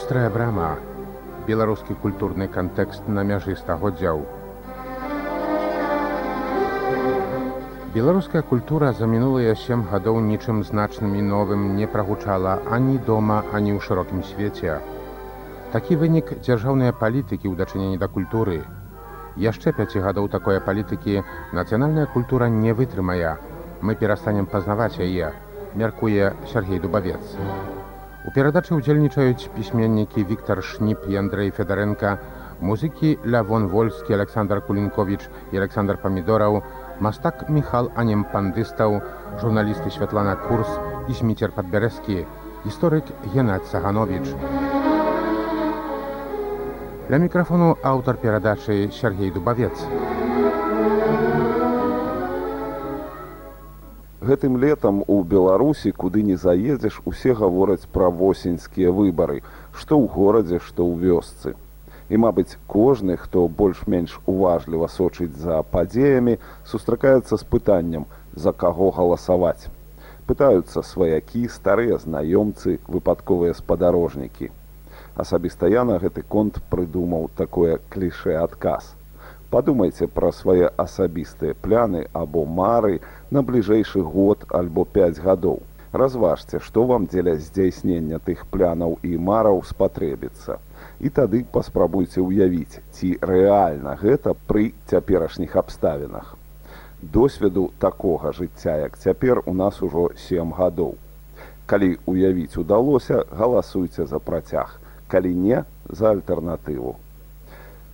Вострая брама. Беларускі культурны кантэкст на мяжы стагоддзяў. Беларуская культура за мінулыя сем гадоў нічым значным і новым не прагучала ані дома, ані ў шырокім свеце. Такі вынік дзяржаўныя палітыкі ў дачыненні да культуры. Яшчэ пяці гадоў такой палітыкі нацыянальная культура не вытрымае. Мы перастанем пазнаваць яе, мяркуе Сергей Дубавец. У перадачы ўдзельнічаюць пісьменнікі Віктор Шніп і Андрей Федаренко, музыкі Лявон Вольскі, Александр Кулінкович і Александр Памідораў, мастак Міхал Анем Пандыстаў, журналісты Святлана Курс і Сміцер Падбярэскі, гісторык Геннад Саганович. Для мікрафону аўтар перадачы Сергей Дубавец. Гэтым летам у беларусі куды не заедзеш усе гавораць пра восеньскія выбары што ў горадзе што ў вёсцы. І мабыць кожны хто больш-менш уважліва сочыць за падзеямі сустракаецца з пытанням за каго галасаваць. Пытаюцца сваякі старыя знаёмцы выпадковыя спадарожнікі. Асабіста я на гэты конт прыдумаў такое кліше адказ Падумайце пра свае асабістыя пляны або мары на бліжэйшы год альбо 5 гадоў. Разважце, што вам дзеля здзяйснення тых плянаў і мараў спатрэбіцца. І тады паспрабуйце ўявіць, ці рэальна гэта пры цяперашніх абставінах. Досведу такога жыцця, як цяпер у нас ужо сем гадоў. Калі уявіць удалося, галасуйце за працяг, калі не за альтэрнатыву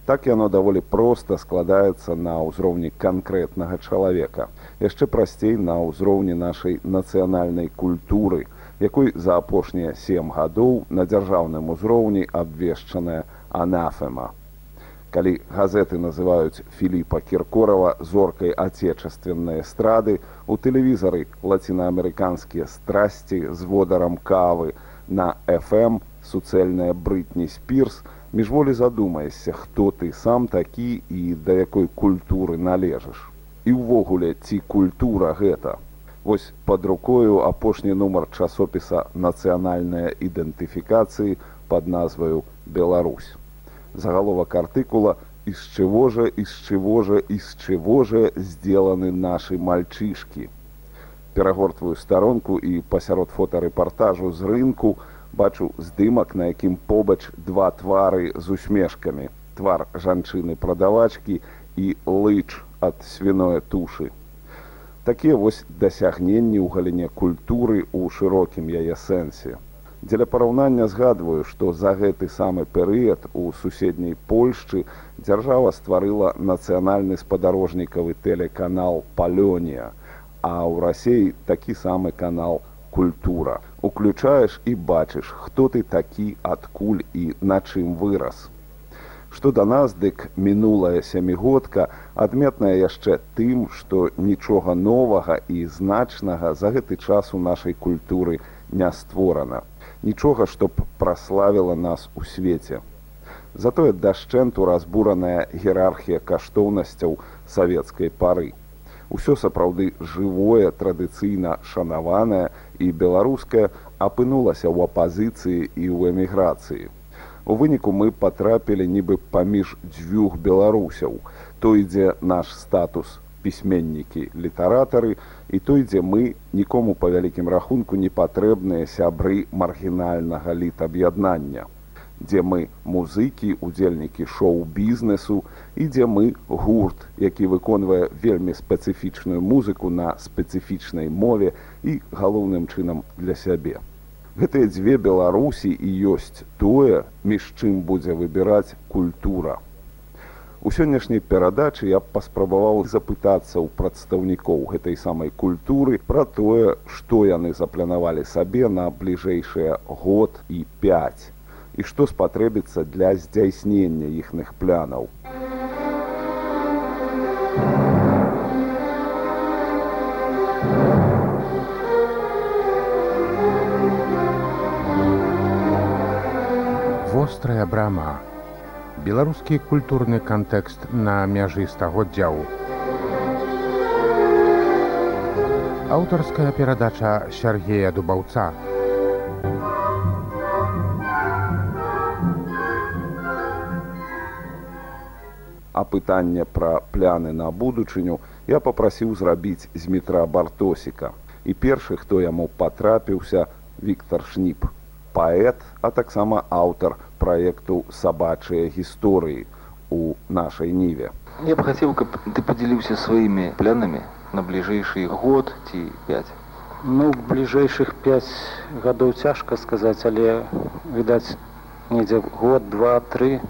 так яно даволі проста складаецца на ўзроўні канкрэтнага чалавека. Яшчэ прасцей на ўзроўні нашай нацыянальнай культуры якой за апошнія сем гадоў на дзяржаўным узроўні абвешчаная анафема. Калі газеты называюць філіпа кіркорова зоркай ацечаственнай эстрады у тэлевізары лацінаамерыканскія страсці з водарам кавы на фм суцэльная брытні спірс на міжволі задумаешся хто ты сам такі і да якой культуры належыш і ўвогуле ці культура гэта? Вось под рукою апошні нумар часопіса нацыянальная ідэнтыфікацыі под назваю беларусь загаловак артыкула из чего же из чего же из чего же сделаны наши мальчишки перагортваю старонку і пасярод фотарэпартажу з рынку бачу здымак на якім побач два твары з усмешкамі. Твар жанчыны прадавачкі і лыч ад свіное тушы. Такія вось дасягненні ў галіне культуры ў шырокім яе сэнсе. Дзеля параўнання згадваю што за гэты самы перыяд у суседняй польшчы дзяржава стварыла нацыянальны спадарожнікавы тэлеканал палёнія а ў рассеі такі самы канал культура. Уключаеш і бачыш хто ты такі адкуль і на чым вырас. Што да нас дык мінулая сямігодка адметная яшчэ тым што нічога новага і значнага за гэты час у нашай культуры не створана. Нічога чтоб праславіла нас у свеце. Затое дашчэнту разбураная герархія каштоўнасцяў савецкай пары. Усё сапраўды жывое традыцыйна шанаванае і беларуская апынулася ў апазіцыі і ў эміграцыі. У выніку мы патрапілі нібы паміж дзвюх беларусяў, той, дзе наш статус пісьменнікі літаратары і той, дзе мы нікому па вялікім рахунку не патрэбныя сябры маргінальнага літаб'яднання дзе мы музыкі удзельнікі шоу-бізнесу і дзе мы гурт які выконвае вельмі спецыфічную музыку на спецыфічнай мове і галоўным чынам для сябе. Гэтыя дзве беларусі і ёсць тое між чым будзе выбіраць культура. У сённяшняй перадачы я паспрабаваў запытацца ў прадстаўнікоў гэтай самай культуры пра тое што яны запланавалі сабе на бліжэйшыя год і 5 і што спатрэбіцца для здзяйснення іхных плянаў. Вострая брама. Беларускі культурны кантэкст на мяжы стагоддзяў. Аўтарская перадача Сергея Дубаўца. А пытанне пра пляны на будучыню я папрасіў зрабіць з метра бартосіка. І першы, хто яму патрапіўся Віктор Шніп, паэт, а таксама аўтар праекту сабачыя гісторыі у нашай ніве. Я б хацеў, каб ты падзяліўся сваімі планамі на бліжэйшы год ці 5. Ну бліжэйшых 5 гадоў цяжка сказаць, але відаць недзе год, два, тры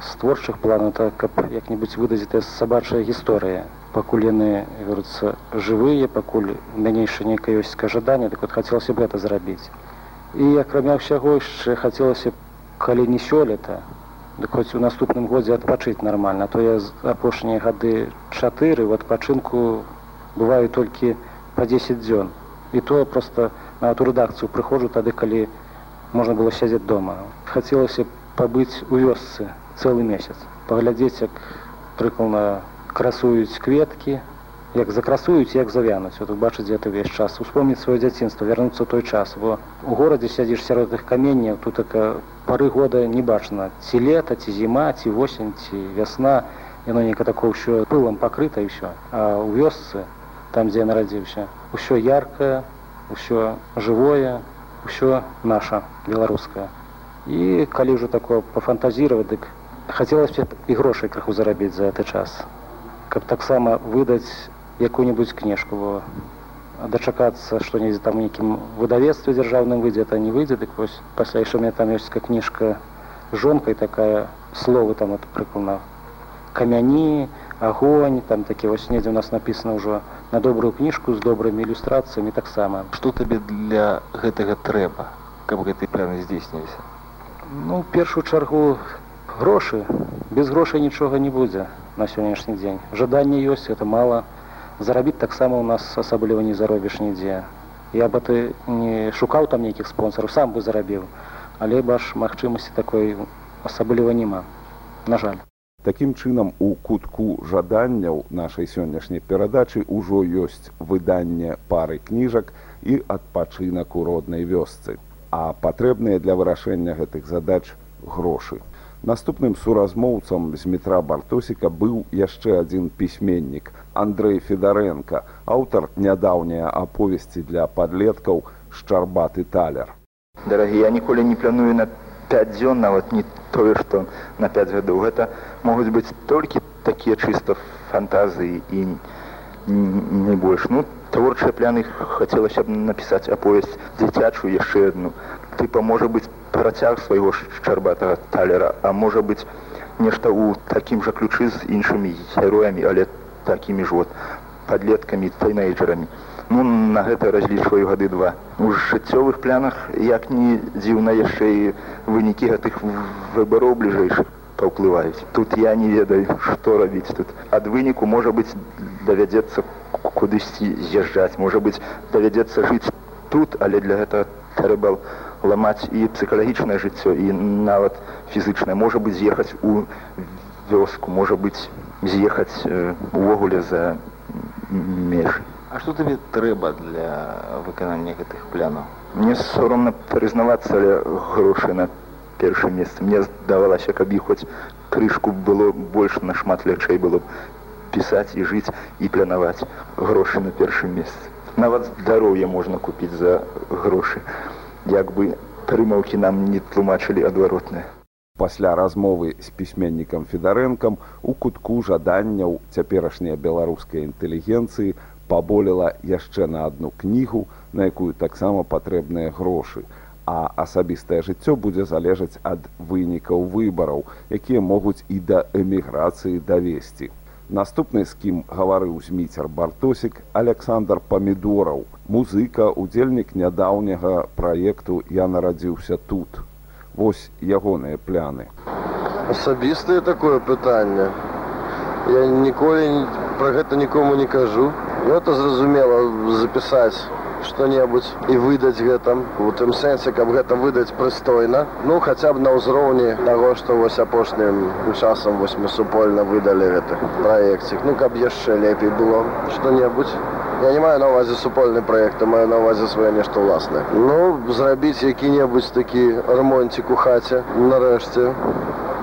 з творчых планаў, так каб як-небудзь выдаць гэта сабачая гісторыя. Пакуль яны веруцца жывыя, пакуль мяне-яшчэ нейкае ёсць кажаданне, так вот хацелася б гэта зрабіць. І акрамя ўсяго яшчэ хацелася б калі не сёлета, дык хоць у наступным годзе адпачыць нармальна, то я апошнія гады чатыры в адпачынку бываю толькі па 10 дзён. І то просто на эту рэдакцыю прыходжу тады, калі можна было сядзець дома. Хацелася пабыць у вёсцы цэлы месяц, паглядзець, як прыкладна красуюць кветкі, як закрасуюць, як завянуць, вот убачыць гэта ўвесь час, успомніць сваё дзяцінства, вярнуцца той час, бо у горадзе сядзіш сярод іх каменняў, тут така пары года не бачна, ці лета, ці зіма, ці восень, ці вясна, яно нека такое ўсё пылам пакрыта і ўсё. А ў вёсцы, там дзе я нарадзіўся, усё яркае, усё жывое, усё наша беларускае. І калі ўжо такое пафантазіраваць, дык хацелася б і грошай крыху зарабіць за гэты час, каб таксама выдаць якую-нибудь кніжку бо дачакацца што недзе там нейкім выдавецтве дзяржаўным выйдзе это не выйдзе дык вось пасля яшчэ мне там ёсць ка кніжка жонкай такая словы там это прыкладна камяні агонь там такі вось недзе у нас написано ўжо на добрую кніжку з добрымі ілюстрацыямі таксама Што табе для гэтага трэба, каб гэтыя пляны здзейсніліся? ну першую чаргу грошы. Без грошай нічога не будзе на сённяшні дзень. Жаданне ёсць это мала. Зарабіць таксама у нас асабліва не заробіш нідзе. Я бы ты не шукаў там нейкіх спонсораў сам бы зарабіў. Але баш магчымасці такой асабліва няма. На жаль. Такім чынам у кутку жаданняў нашай сённяшняй перадачы ўжо ёсць выданне пары кніжак і адпачынак у роднай вёсцы. А патрэбныя для вырашэння гэтых задач грошы. Наступным суразмоўцам з метра бартосіка быў яшчэ адзін пісьменнік Андрэй Федарэнка, аўтар нядаўняя аповесці для падлеткаў шчарбаты талер. Дарагі, я ніколі не планую на 5 дзён нават не тое, што на 5 гадоў. Гэта могуць быць толькі такія чыста фантазіі і не больш. Ну творчыя пляны хацелася б напісаць аповесць дзіцячую яшчэ адну. Тыпа можа быць працяг свайго шчарбатага талера, а можа быць нешта ў такім жа ключы з іншымі героямі, але такімі ж вот падлеткамі тайнейджерамі. Ну на гэта разлічваю гады два. У жыццёвых плянах як не дзіўна яшчэ і вынікі гэтых выбараў бліжэйшых паўплываюць. Тут я не ведаю, што рабіць тут. Ад выніку можа быць давядзецца кудысьці з'язджаць, можа быць давядзецца жыць тут, але для гэта трэба ламаць і псіхалагічнае жыццё і нават фізычнае можа быць з'ехаць у вёску, можа быць з'ехаць э, увогуле за межы. А што табе трэба для выканання гэтых плянаў? Мне соромна прызнавацца, але грошы на першым месцы. Мне здавалася, каб іх хоць крышку было больш нашмат лягчэй было б пісаць і жыць і планаваць грошы на першым месцы. Нават здароўе можна купіць за грошы. Як бы прымаўкі нам не тлумачылі адваротнае. Пасля размовы з пісьменнікам федарэнкам у кутку жаданняў цяперашняй беларускай інтэлігенцыі паболела яшчэ на адну кнігу, на якую таксама патрэбныя грошы. А асабістае жыццё будзе залежаць ад вынікаў выбараў, якія могуць і да эміграцыі давесці. Наступны з кім гаварыў зміцер бартосік Александр памідораў, музыка, удзельнік нядаўняга праекту я нарадзіўся тут. Вось ягоныя пляны. Асабістае такое пытанне. Я ніколі пра гэта нікому не кажу. Это зразумела запісаць што-небудзь і выдаць гэта у тым сэнсе каб гэта выдаць прыстойна ну хаця б на ўзроўні таго што вось апошнім часам вось мы супольна выдалі гэты праекцік ну каб яшчэ лепей было што-небудзь я не маю на увазе супольны праект маю на увазе свае нешта ўласнае ну зрабіць які-небудзь такі рамонцік у хаце нарэшце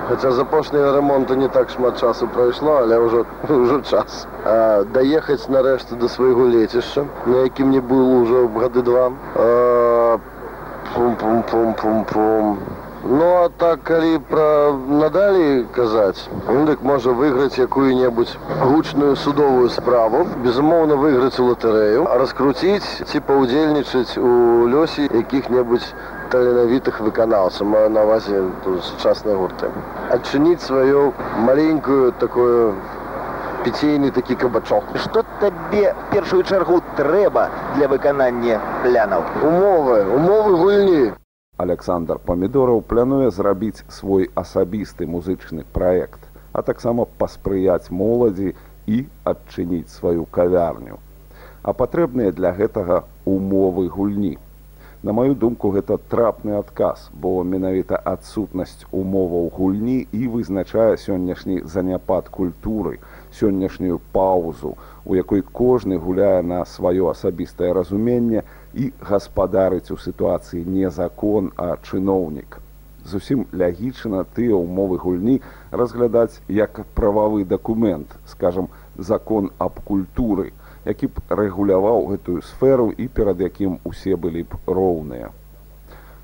Хаця з апошняга рамонту не так шмат часу прайшло, але ўжо ўжо час. А, даехаць нарэшце да свайго лецішча, на якім не было ўжо гады два. А, Пум-пум-пум-пум-пум. Ну а так калі пра надалей казаць, ну, дык можа выйграць якую-небудзь гучную судовую справу, безумоўна выйграць у латарэю, раскруціць ці паўдзельнічаць у лёсе якіх-небудзь таленавітых выканаўцаў, маю на ўвазе сучасныя гурты. Адчыніць сваю маленькую такую піцейны такі кабачок. Што табе першую чаргу трэба для выканання плянаў? Умовы, умовы гульні. Александр Памідораў плануе зрабіць свой асабісты музычны праект, а таксама паспрыяць моладзі і адчыніць сваю кавярню. А патрэбныя для гэтага умовы гульні. На маю думку, гэта трапны адказ, бо менавіта адсутнасць умоваў гульні і вызначае сённяшні заняпад культуры, сённяшнюю паўзу, у якой кожны гуляе на сваё асабістае разуменне і гаспадарыць у сітуацыі не закон, а чыноўнік. Зусім лягічна тыя ўмовы гульні разглядаць як прававы дакумент, скажам, закон аб культуры, які б рэгуляваў гэтую сферу і перад якім усе былі б роўныя.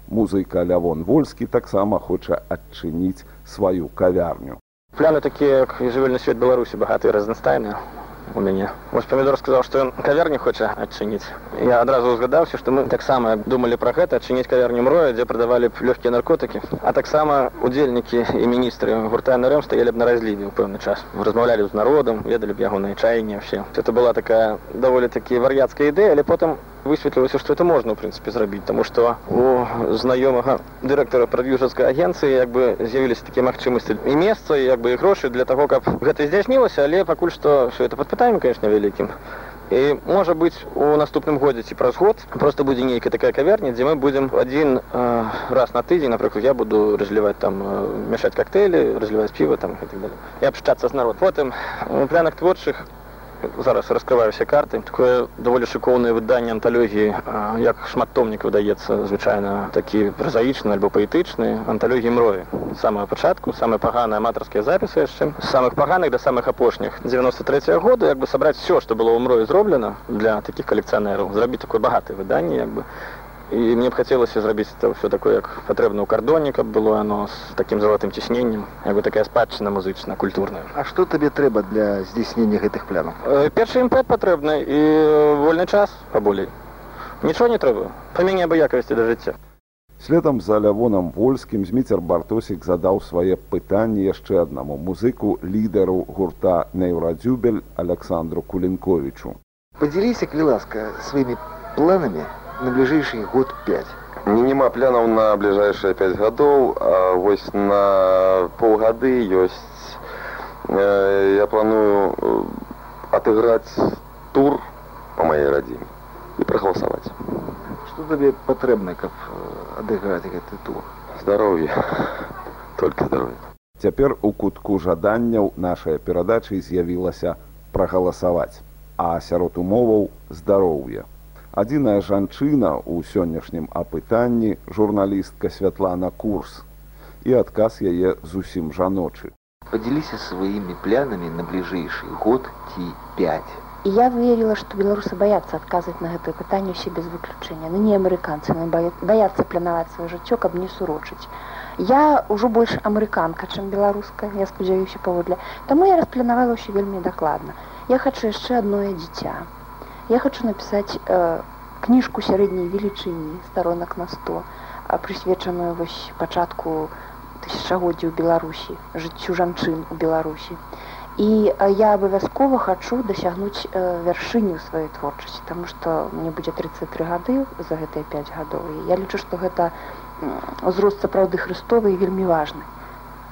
Музыка Лявон Вольскі таксама хоча адчыніць сваю кавярню. Пляны такія, як і жывельны свет Беларусі багатыя разнастайныя у мяне. Вось памідор сказаў, што ён кавярню хоча адчыніць. Я адразу ўзгадаўся, што мы таксама думалі пра гэта адчыніць кавярню мроя, дзе прадавалі б лёгкія наркотыкі. А таксама удзельнікі і міністры гурта НРМ стаялі б на разліве ў пэўны час. Размаўлялі з народам, ведалі б ягоныя чаянні ўсе. Это была такая даволі такі вар'яцкая ідэя, але потым высветлілася, што это можна ў прынцыпе зрабіць, таму што у знаёмага дырэктара прадюсерскай агенцыі як бы з'явіліся такія магчымасці і месца як бы і грошы для таго, каб гэта здзяйснілася, але пакуль што все это пад пытаннем, конечно, вялікім. І можа быць у наступным годзе ці праз год просто будзе нейкая такая кавярня, дзе мы будзем адзін э, раз на тыдзень, напрыклад, я буду разліваць там э, мяшаць коктейлі, разліваць піва там. І абшчацца з народ. Потым у плянах творчых зараз раскрываю все карты такое даволі шыкоўнае выданне анталогіі як шматтомнік выдаецца звычайна такі празаічны альбо паэтычны анталогіі мроі самага пачатку самыя паганыя аматарскія запісы яшчэ самых паганых да самых апошніх. 93 -го года як бы сабраць все што было ў мроі зроблена для такіх калекцыянераў зрабіць такое багатае выданне як бы і мне б хацелася зрабіць это ўсё такое як патрэбна ў кардоне каб было оно з такім залатым цісненнем як бы такая спадчына музычна культурная. А што табе трэба для здзейснення гэтых плянаў? Э, першы імпэт патрэбны і вольны час паболей нічого не трэба памяне абыякавасці да жыцця Следам за лявонам вольскім зміцер бартосік задаў свае пытанні яшчэ аднаму музыку лідару гурта неўрадзюбель александру кулінковічу Падзяліся, калі ласка, сваімі планамі на бліжэйшы год 5. Не няма планаў на бліжэйшыя 5 гадоў, а вось на паўгады ёсць э, я планую э, адыграць тур по маёй радзіме і прагаласаваць. Што табе патрэбна, каб э, адыграць гэты тур? Здароўе, только здароўе. Цяпер у кутку жаданняў нашай перадачы з'явілася прагаласаваць, а сярод умоваў здароўе. Адзіная жанчына ў сённяшнім апытанні журналістка Святлана Курс. І адказ яе зусім жаночы. Падзяліся сваімі плянамі на бліжэйшы год ці 5. И я верила, что белорусы боятся отказывать на это питание все без выключения. Ну, не американцы, но боя- боятся планировать свое жыццё, каб не сурочыць. Я ўжо больш амерыканка, чым беларуская, я спадзяюся паводле. Таму я распланавала ўсё вельмі дакладна. Я хачу яшчэ адное дзіця. Я хочу напісаць э, кніжку сярэдняй велічыні старонак на 100, а прысвечаную вось пачатку тысячагоддзя ў Беларусі, жыццю жанчын у Беларусі. І э, я абавязкова хачу дасягнуць э, вяршыню сваёй творчасці, таму што мне будзе 33 гады за гэтыя 5 гадоў. І я лічу, што гэта м, узрост сапраўды хрыстовы і вельмі важны.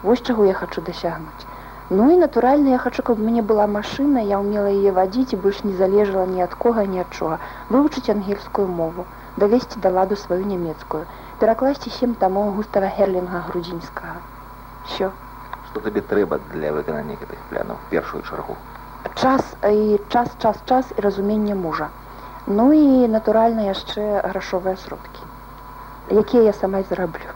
Вось чаго я хачу дасягнуць. Ну і натуральна я хачу, каб у мяне была машына, я ўмела яе вадзіць і больш не залежала ні ад кога, ні ад чога. Вывучыць ангельскую мову, давесці да ладу сваю нямецкую, перакласці сем тамоў густава Херлінга грудзінскага. Що? Што табе трэба для выканання гэтых плянаў першую чаргу? час і час час час і разуменне мужа ну і натуральна яшчэ грашовыя сродкі якія я сама і зараблю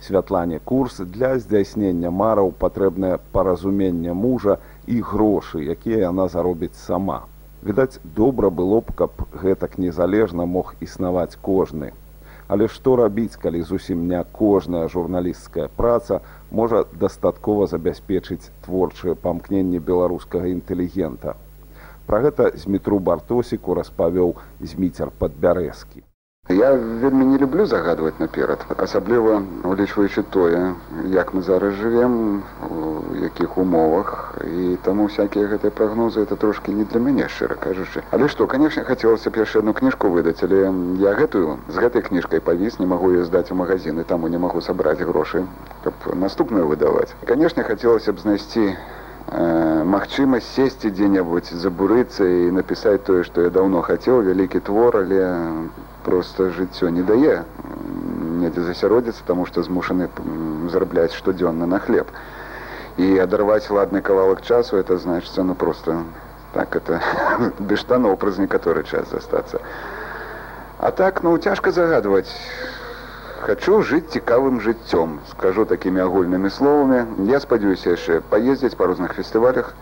Святлане курс для здзяйснення мараў патрэбнае паразуменне мужа і грошы, якія яна заробіць сама. Відаць, добра было б, каб гэтак незалежна мог існаваць кожны. Але што рабіць, калі зусім не кожная журналісцкая праца можа дастаткова забяспечыць творчае памкненне беларускага інтэлігента. Пра гэта змітру бартосіку распавёў зміцер падбярэзкі. Я вельмі не люблю загадваць наперад, асабліва улічваючы тое, як мы зараз жывем, у якіх умовах і таму всякія гэтыя прагнозы это трошки не для мяне шчыра кажучы. Але што, канешне, хацелася б яшчэ одну кніжку выдаць, але я гэтую з гэтай кніжкай павіс, не магу ее здаць у магазины, таму не магу сабраць грошы, каб наступную выдаваць. Канешне, хацелася б знайсці э, магчымасць сесці дзе-небудзь забурыцца і напісаць тое, што я даўно хацеў, вялікі твор, але просто жыццё не дае недзе засяродзіцца, таму што змушаны зарабляць штодзённа на хлеб. І адарваць ладны кавалак часу это значыцца ну просто так это без штаноў праз некаторы час застацца. А так ну цяжка загадваць. Хачу жыць цікавым жыццём, скажу такімі агульнымі словамі. Я спадзяюся яшчэ паездзіць па розных фестывалях,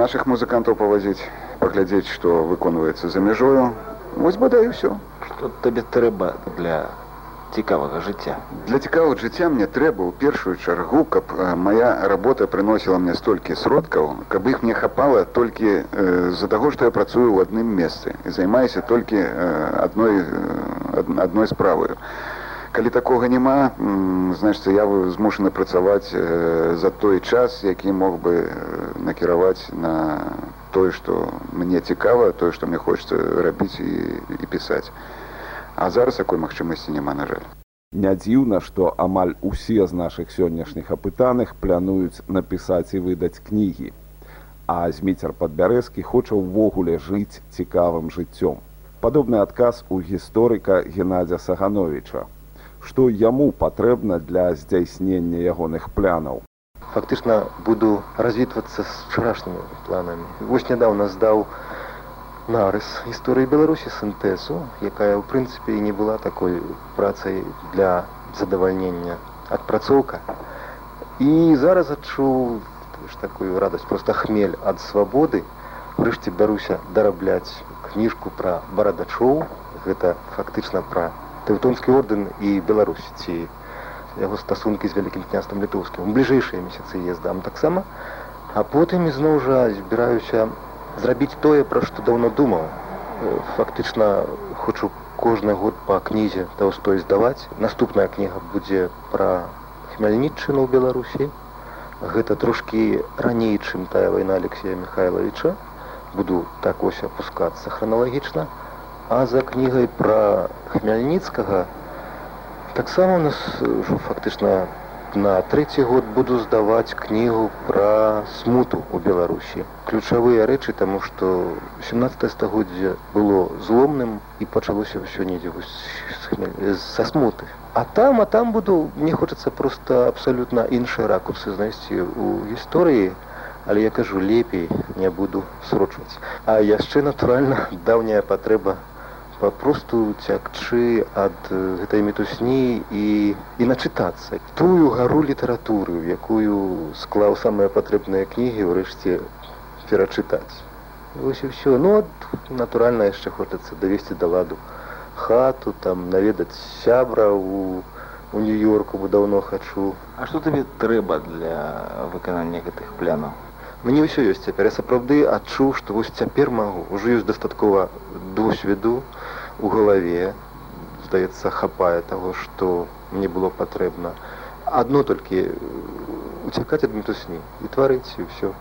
нашых музыкантаў павазіць, паглядзець, што выконваецца за мяжою. Вось бадай ўсё. Што табе трэба для цікавага жыцця? Для цікавага жыцця мне трэба ў першую чаргу, каб моя работа прыносіла мне столькі сродкаў, каб іх мне хапала толькі э, з-за таго, што я працую ў адным месцы і займаюся толькі э, адной, э, адной справаю. Калі такога няма, значыцца я змушаны працаваць э, за той час, які мог бы накіраваць на тое, што мне цікава, тое, што мне хочется рабіць і, і пісаць. А зараз такой магчымасці няма на жаль. Не дзіўна, што амаль усе з нашых сённяшніх апытаных плануюць напісаць і выдаць кнігі. А зміцер падбярэзкі хоча ўвогуле жыць цікавым жыццём. Падобны адказ у гісторыка Геннадзя Сагановича. Што яму патрэбна для здзяйснення ягоных планаў. Фактычна буду развітвацца з вчарашнімі планамі. Вось нядаўна здаў нарыс гісторыі Беларусі сінтэзу, якая ў прынцыпе і не была такой працай для задавальнення адпрацоўка. І зараз адчуў такую радасць просто хмель ад свабоды. Врэшце бяруся дарабляць кніжку пра барадачоў. Гэта фактычна пра тэўтонскі ордэн і Беларусь ці яго стасункі з вялікім княствам літоўскім. У бліжэйшыя месяцы ездам таксама. А потым ізноў жа збіраюся зрабіць тое, пра што даўно думаў. Фактычна хочу кожны год па кнізе таўстой здаваць. Наступная кніга будзе пра хмяльнічыну ў Беларусі. Гэта трошкі раней, чым тая вайна Алексея Михайловича. Буду так ось апускацца храналагічна. А за кнігай пра хмяльніцкага таксама у нас ўжо фактычна на трэці год буду здаваць кнігу пра смуту ў беларусі. Ключавыя рэчы таму што 17 стагоддзя было зломным і пачалося ўсё недзе са смуты. А там а там буду мне хочацца просто абсалютна іншыя ракурсы знайсці ў гісторыі але я кажу лепей не буду срочваць. А яшчэ натуральна даўняя патрэба папросту цягчы ад гэтай мітусні і, і начытацца тую гару літаратуры, якую склаў самыя патрэбныя кнігі ўрэшце перачытаць. Вось і ўсё ну натуральна яшчэ хочацца давесці да ладу хату там наведаць сябра у, у нью-йорку бы даўно хачу. А што табе трэба для выканання гэтых плянаў? Мне ўсё ёсць цяпер я сапраўды адчуў, што вось цяпер магу ўжо ёсць дастаткова досведу у галаве здаецца хапае таго што мне было патрэбна. Адно толькі уцякаць ад мітусні і тварыць і ўсё.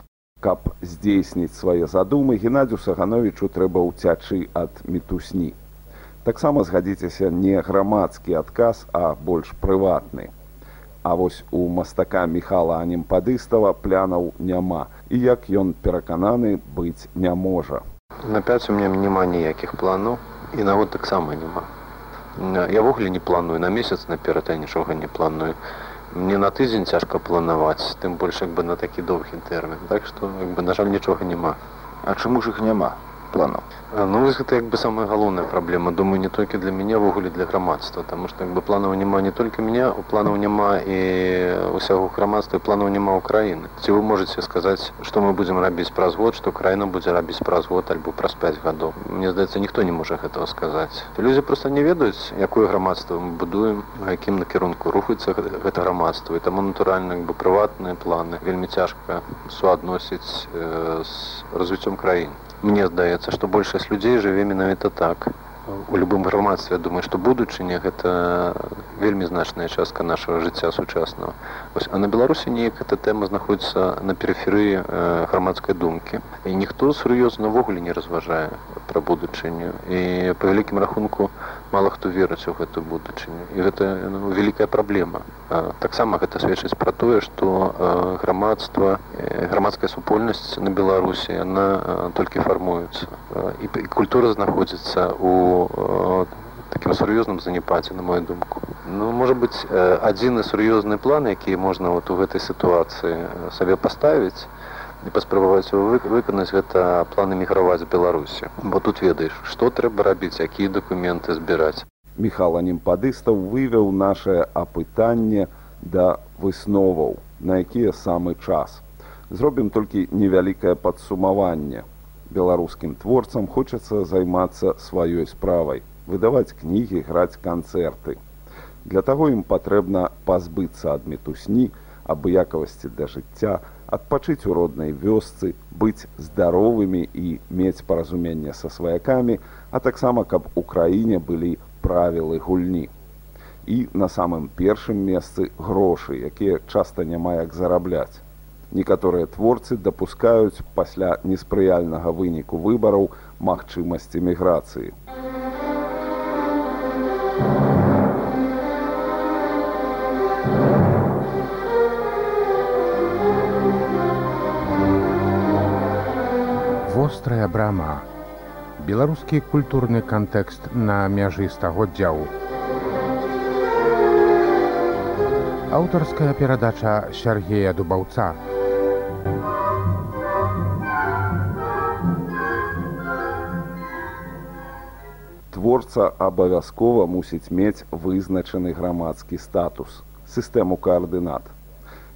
Каб здзейсніць свае задумы геннадзю сагановичу трэба ўцячы ад мітусні. Таксама згадзіцеся не грамадскі адказ а больш прыватны. А вось у мастака міхала анімпадыстава плянаў няма. І як ён перакананы быць не можа. На 5 у мне няма ніякіх планаў і нават таксама няма я ввогуле не планую на месяц наперад я нічога не планую. Мне на тыдзень цяжка планаваць тым больш як бы на такі доўгі тэрмін. Так што бы на жаль нічога няма. А чаму ж іх няма планаў Ну гэта як бы самая галоўная праблема думаю не толькі для мяне ввогуле для грамадства таму што як бы планаў няма не толькі мяне у планаў няма і усяго грамадства планаў няма ўкраіны ці вы можете сказаць што мы будзем рабіць праз год што краіна будзе рабіць праз год альбо праз 5 гадоў мне здаецца ніхто не можа гэтага сказаць людзі просто не ведаюць якое грамадства мы будуем якім накірунку рухаецца гэта грамадства і таму натуральна як бы прыватныя планы. Вельмі цяжка суадносіць э, з развіццём краін мне здаецца што большасць людзей жыве менавіта так. У любым грамадстве думаю што будучыня гэта вельмі значная частка нашага жыцця сучаснага. Вось, а на беларусі неяк эта тэма знаходіцца на перыферыі э, грамадскай думкі. І ніхто сур'ёзна ўвогуле не разважае пра будучыню. І па вялікім рахунку мала хто верыць у гэтую будучыню. І гэта ну, вялікая праблема. Таксама гэта сведчыць пра тое што грамадства грамадская супольнасць на беларусі яна э, толькі фармуецца. І, і культура знаходзіцца у такім сур'ёзным занепаце на мою думку. Ну можа быць адзіны сур'ёзны план які можна вот у гэтай сітуацыі сабе паставіць і паспрабаваць вы, выканаць гэта планы міграваць беларусі. Бо тут ведаеш што трэба рабіць якія дакументы збіраць. Михал анімпадыстаў вывеў наше апытанне да высноваў на якія самы час. Зробім толькі невялікае падсумаванне. Беларускім творцам хочацца займацца сваёй справай выдаваць кнігі граць канцэрты. Для таго ім патрэбна пазбыцца ад метусні абыякавасці да жыцця адпачыць у роднай вёсцы быць здаровымі і мець паразуменне са сваякамі а таксама каб у краіне былі правілы гульні і на самым першым месцы грошы якія часта няма як зарабляць некаторыя творцы дапускаюць пасля неспрыяльнага выніку выбараў магчымасці міграцыі. Вострая брама. Беларускі культурны кантэкст на мяжы стагоддзяў. Аўтарская перадача Сергея Дубаўца. Творца абавязкова мусіць мець вызначаны грамадскі статус, сістэму каардынат.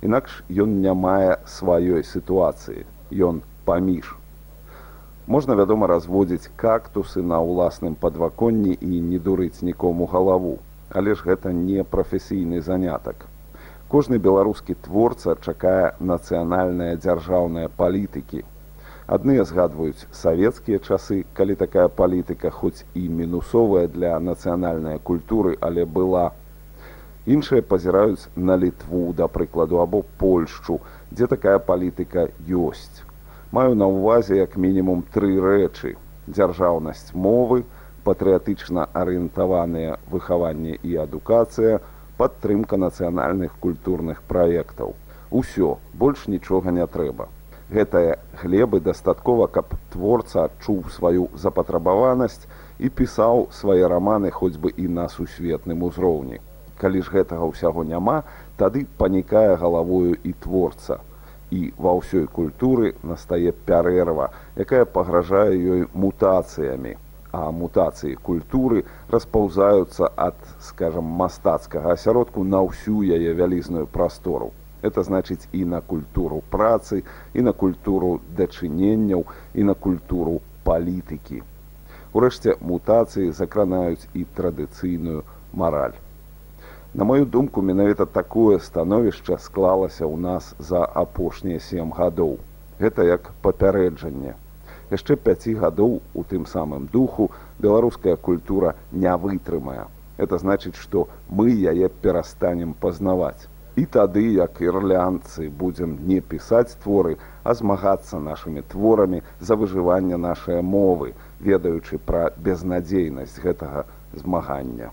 Інакш ён не мае сваёй сітуацыі, ён паміж. Можна, вядома, разводзіць кактусы на ўласным падваконні і не дурыць нікому галаву, але ж гэта не прафесійны занятак. Кожны беларускі творца чакае нацыянальныя дзяржаўныя палітыкі, Адныя згадваюць савецкія часы, калі такая палітыка хоць і мінусовая для нацыянальнай культуры, але была. Іншыя пазіраюць на літву, да прыкладу або Польшчу, дзе такая палітыка ёсць. Маю на ўвазе як мінімум тры рэчы: дзяржаўнасць мовы, патрыятычна арыентаваныя выхаванне і адукацыя, падтрымка нацыянальных культурных праектаў. Усё, больш нічога не трэба гэтыя глебы дастаткова, каб творца адчуў сваю запатрабаванасць і пісаў свае раманы хоць бы і на сусветным узроўні. Калі ж гэтага ўсяго няма, тады панікае галавою і творца. І ва ўсёй культуры настае пярэрва, якая пагражае ёй мутацыямі. А мутацыі культуры распаўзаюцца ад, скажам, мастацкага асяродку на ўсю яе вялізную прастору. Это значыць і на культуру працы, і на культуру дачыненняў і на культуру палітыкі. Урэшце мутацыі закранаюць і традыцыйную мараль. На маю думку, менавіта такое становішча склалася ў нас за апошнія сем гадоў. Гэта як папярэджанне. Яшчэ пяці гадоў у тым самым духу беларуская культура не вытрымае. Это значыць, што мы яе перастанем пазнаваць. І тады, як ірлянцы будзем не пісаць творы, а змагацца нашымі творамі за выжыванне нашай мовы, ведаючы пра безнадзейнасць гэтага змагання.